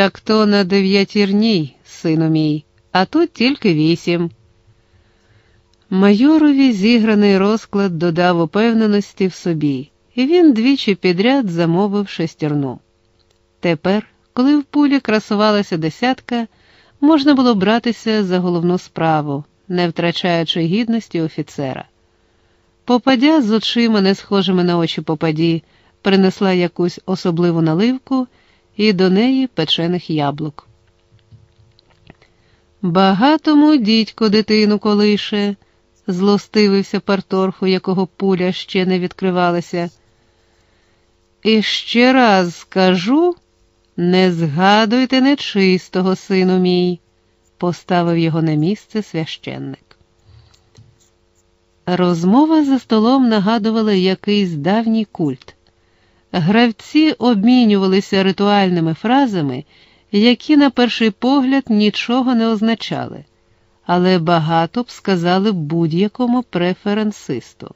Так то на дев'ятірній, сину мій, а тут тільки вісім. Майорові зіграний розклад додав упевненості в собі, і він двічі підряд замовив шестерну. Тепер, коли в пулі красувалася десятка, можна було братися за головну справу, не втрачаючи гідності офіцера. Попадя з очима, не схожими на очі попаді, принесла якусь особливу наливку і до неї печених яблук. Багатому дідько дитину колише, злостивився парторг, у якого пуля ще не відкривалася. І ще раз скажу не згадуйте нечистого, сину мій, поставив його на місце священник. Розмова за столом нагадувала якийсь давній культ. Гравці обмінювалися ритуальними фразами, які, на перший погляд, нічого не означали, але багато б сказали будь-якому преференсисту.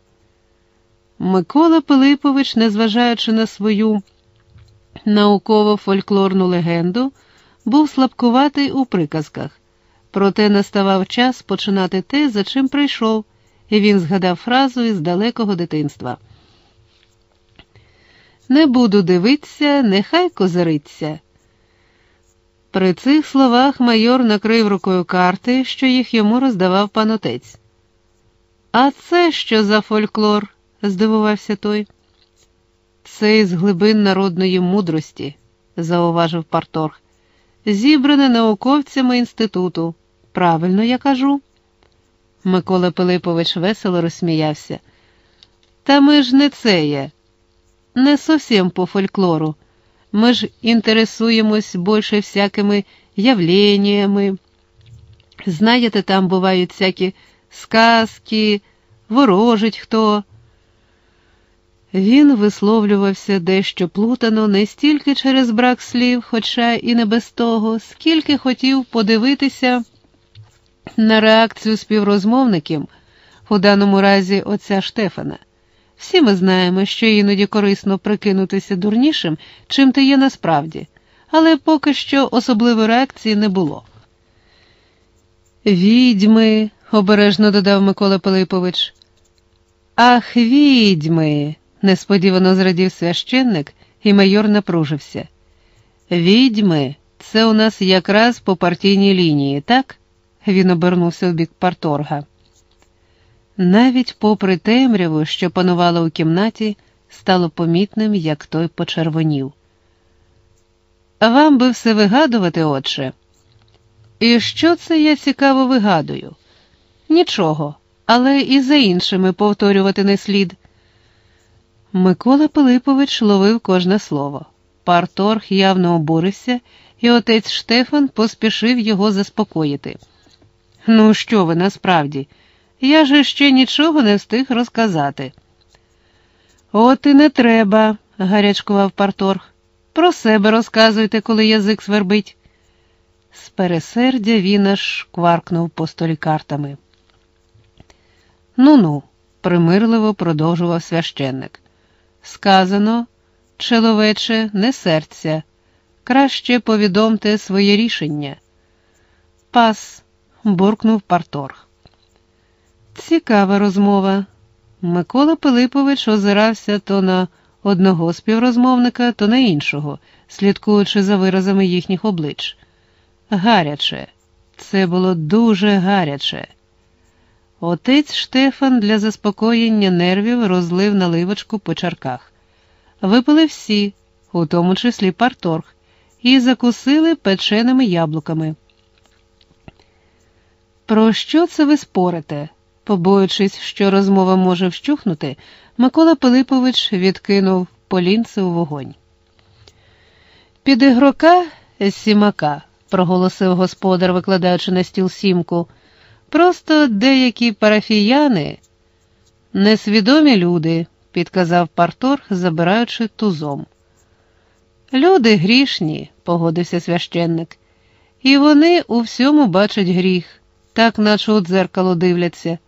Микола Пилипович, незважаючи на свою науково-фольклорну легенду, був слабкуватий у приказках, проте наставав час починати те, за чим прийшов, і він згадав фразу із далекого дитинства. Не буду дивитися, нехай козириться. При цих словах майор накрив рукою карти, що їх йому роздавав пан отець. А це що за фольклор? здивувався той. Це із глибин народної мудрості, зауважив Парторг, зібране науковцями інституту. Правильно я кажу. Микола Пилипович весело розсміявся. Та ми ж не це є, не зовсім по фольклору. Ми ж інтересуємось більше всякими явленнями. Знаєте, там бувають всякі сказки, ворожить хто. Він висловлювався дещо плутано не стільки через брак слів, хоча і не без того, скільки хотів подивитися на реакцію співрозмовників, у даному разі отця Штефана. Всі ми знаємо, що іноді корисно прикинутися дурнішим, чим ти є насправді, але поки що особливої реакції не було. Відьми, обережно додав Микола Пилипович. Ах, відьми! несподівано зрадів священник, і майор напружився. Відьми, це у нас якраз по партійній лінії, так? Він обернувся в бік парторга. Навіть попри темряву, що панувала у кімнаті, стало помітним, як той почервонів. Вам би все вигадувати, отче. І що це я цікаво вигадую? Нічого, але і за іншими повторювати не слід. Микола Пилипович ловив кожне слово. Парторг явно обурився, і отець Штефан поспішив його заспокоїти. Ну, що ви насправді? Я же ще нічого не встиг розказати. От і не треба, гарячкував Парторг. Про себе розказуйте, коли язик свербить. З пересердя він аж кваркнув по столі картами. Ну ну, примирливо продовжував священник. Сказано, чоловече, не серця, краще повідомте своє рішення. Пас, буркнув Парторг. Цікава розмова. Микола Пилипович озирався то на одного співрозмовника, то на іншого, слідкуючи за виразами їхніх облич. Гаряче, це було дуже гаряче. Отець Штефан для заспокоєння нервів розлив наливочку по чарках. Випили всі, у тому числі парторг, і закусили печеними яблуками. Про що це ви спорите? Побоюючись, що розмова може вщухнути, Микола Пилипович відкинув полінце у вогонь. Під ігрока сімака, проголосив господар, викладаючи на стіл сімку. Просто деякі парафіяни, несвідомі люди, підказав Парторг, забираючи тузом. Люди грішні, погодився священник, і вони у всьому бачать гріх, так наче у дзеркало дивляться.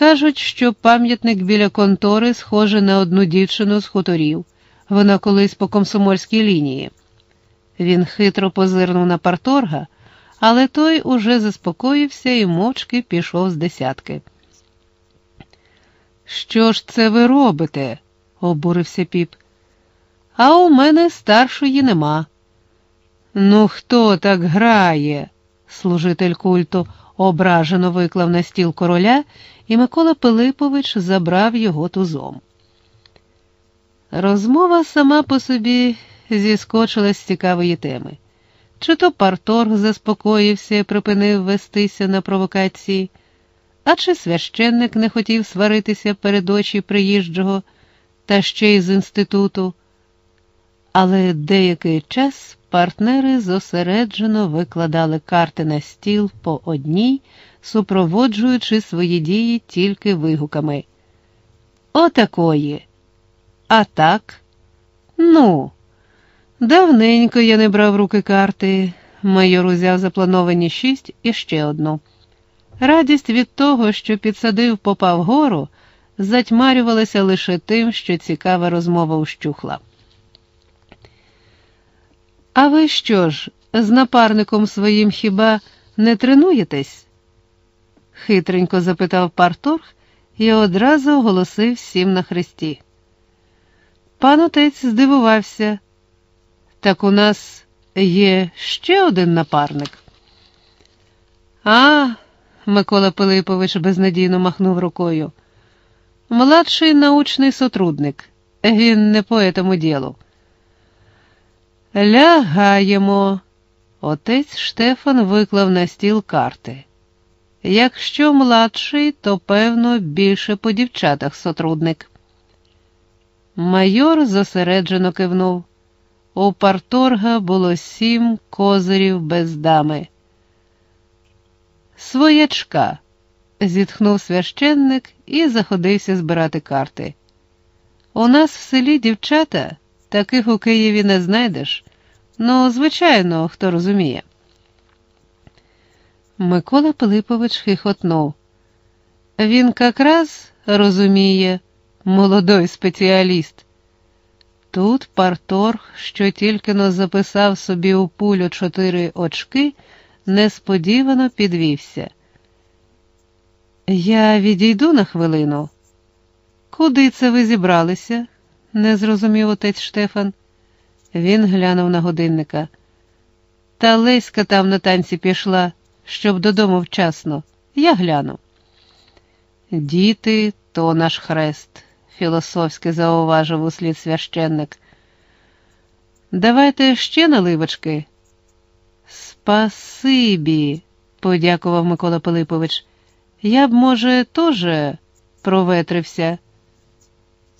Кажуть, що пам'ятник біля контори схожий на одну дівчину з хуторів. Вона колись по комсомольській лінії. Він хитро позирнув на парторга, але той уже заспокоївся і мовчки пішов з десятки. Що ж це ви робите? обурився піп. А у мене старшої нема. Ну, хто так грає? Служитель культу ображено виклав на стіл короля, і Микола Пилипович забрав його тузом. Розмова сама по собі зіскочила з цікавої теми. Чи то парторг заспокоївся і припинив вестися на провокації, а чи священник не хотів сваритися перед очі приїжджого та ще й з інституту. Але деякий час партнери зосереджено викладали карти на стіл по одній, супроводжуючи свої дії тільки вигуками. Отакої. А так? Ну, давненько я не брав руки карти. Майор узяв заплановані шість і ще одну. Радість від того, що підсадив попа вгору, затьмарювалася лише тим, що цікава розмова ущухла. А ви що ж, з напарником своїм хіба не тренуєтесь? хитренько запитав парторг і одразу оголосив всім на хресті. Пан отець здивувався. Так у нас є ще один напарник. А, Микола Пилипович безнадійно махнув рукою. Младший научний сотрудник. Він не по этому ділу. Лягаємо. Отець Штефан виклав на стіл карти. Якщо младший, то певно більше по дівчатах сотрудник. Майор зосереджено кивнув. У парторга було сім козирів без дами. Своячка, зітхнув священник і заходився збирати карти. У нас в селі дівчата, таких у Києві не знайдеш. Ну, звичайно, хто розуміє. Микола Пилипович хихотнув. Він якраз розуміє, молодой спеціаліст. Тут парторг, що тільки но записав собі у пулю чотири очки, несподівано підвівся. Я відійду на хвилину. Куди це ви зібралися? Не зрозумів отець Штефан. Він глянув на годинника. Та Леська там на танці пішла, щоб додому вчасно. Я гляну. Діти то наш хрест, філософськи зауважив услід священник. Давайте ще наливочки. Спасибі, подякував Микола Пилипович. Я б, може, теж проветрився.